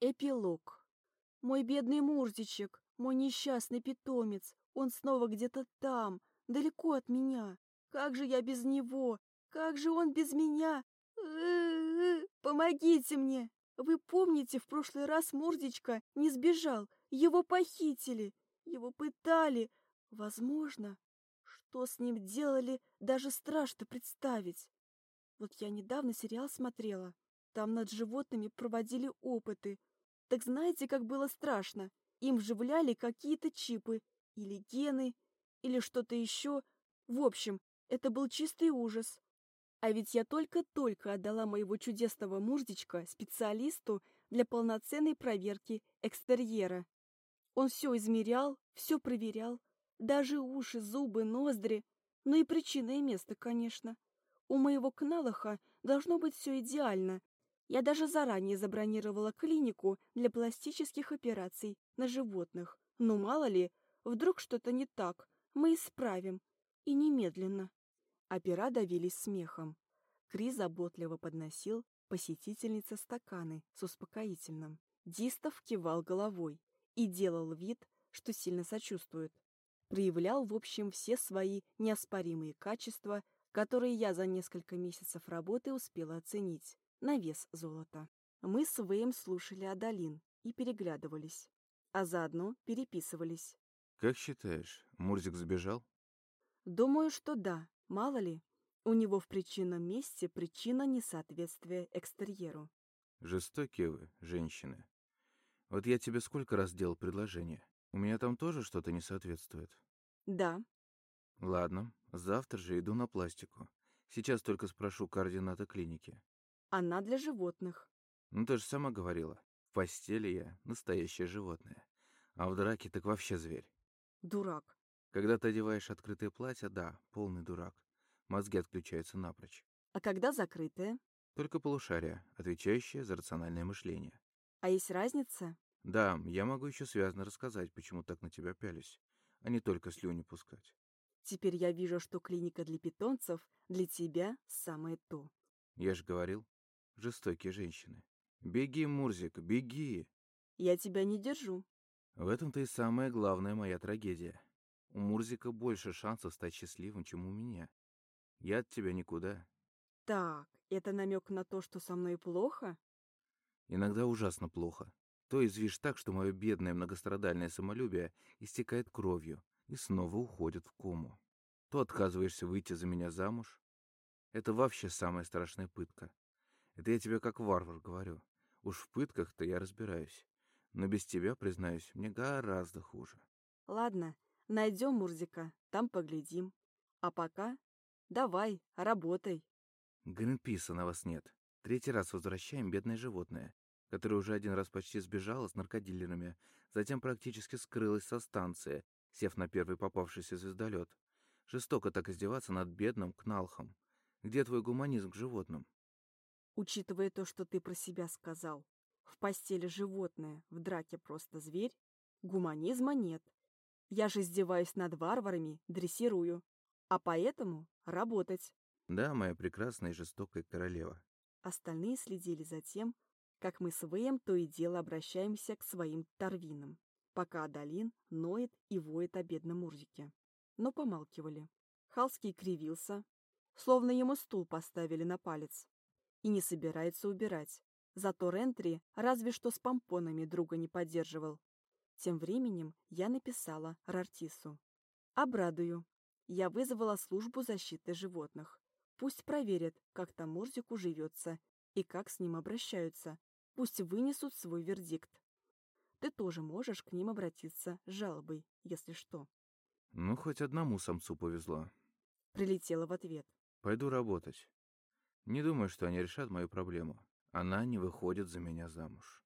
Эпилог. Мой бедный Мурзичек, мой несчастный питомец, он снова где-то там, далеко от меня. Как же я без него? Как же он без меня? Помогите мне! Вы помните, в прошлый раз Мурзичка не сбежал, его похитили, его пытали. Возможно, что с ним делали, даже страшно представить. Вот я недавно сериал смотрела. Там над животными проводили опыты. Так знаете, как было страшно? Им вживляли какие-то чипы, или гены, или что-то еще. В общем, это был чистый ужас. А ведь я только-только отдала моего чудесного муждичка специалисту для полноценной проверки экстерьера. Он все измерял, все проверял, даже уши, зубы, ноздри, ну и причина и место, конечно. У моего Кналаха должно быть все идеально. Я даже заранее забронировала клинику для пластических операций на животных. Но мало ли, вдруг что-то не так, мы исправим. И немедленно. Опера давились смехом. Крис заботливо подносил посетительнице стаканы с успокоительным. Дистов кивал головой и делал вид, что сильно сочувствует. Проявлял, в общем, все свои неоспоримые качества – которые я за несколько месяцев работы успела оценить, на вес золота. Мы с Вэем слушали Адалин и переглядывались, а заодно переписывались. «Как считаешь, Мурзик сбежал?» «Думаю, что да, мало ли. У него в причинном месте причина несоответствия экстерьеру». «Жестокие вы, женщины. Вот я тебе сколько раз делал предложение. У меня там тоже что-то не соответствует?» «Да». «Ладно, Завтра же иду на пластику. Сейчас только спрошу координаты клиники. Она для животных. Ну, ты же сама говорила. В постели я настоящее животное. А в драке так вообще зверь. Дурак. Когда ты одеваешь открытое платье, да, полный дурак. Мозги отключаются напрочь. А когда закрытое? Только полушария, отвечающие за рациональное мышление. А есть разница? Да, я могу еще связно рассказать, почему так на тебя пялюсь, а не только слюни пускать. Теперь я вижу, что клиника для питомцев для тебя самое то. Я же говорил, жестокие женщины. Беги, Мурзик, беги. Я тебя не держу. В этом-то и самая главная моя трагедия. У Мурзика больше шансов стать счастливым, чем у меня. Я от тебя никуда. Так, это намек на то, что со мной плохо? Иногда ужасно плохо. То извишь так, что мое бедное многострадальное самолюбие истекает кровью, и снова уходит в кому. То отказываешься выйти за меня замуж. Это вообще самая страшная пытка. Это я тебе как варвар говорю. Уж в пытках-то я разбираюсь. Но без тебя, признаюсь, мне гораздо хуже. Ладно, найдем Мурзика, там поглядим. А пока давай, работай. Гринписа на вас нет. Третий раз возвращаем бедное животное, которое уже один раз почти сбежало с наркодилерами, затем практически скрылось со станции, сев на первый попавшийся звездолет. Жестоко так издеваться над бедным Кналхом. Где твой гуманизм к животным? Учитывая то, что ты про себя сказал, в постели животное, в драке просто зверь, гуманизма нет. Я же издеваюсь над варварами, дрессирую. А поэтому работать. Да, моя прекрасная и жестокая королева. Остальные следили за тем, как мы с Вэем то и дело обращаемся к своим торвинам пока Адалин ноет и воет о бедном Мурзике. Но помалкивали. Халский кривился, словно ему стул поставили на палец. И не собирается убирать. Зато Рентри разве что с помпонами друга не поддерживал. Тем временем я написала Рартису. «Обрадую. Я вызвала службу защиты животных. Пусть проверят, как там Мурзику живется и как с ним обращаются. Пусть вынесут свой вердикт ты тоже можешь к ним обратиться с жалобой, если что. Ну, хоть одному самцу повезло. Прилетела в ответ. Пойду работать. Не думаю, что они решат мою проблему. Она не выходит за меня замуж.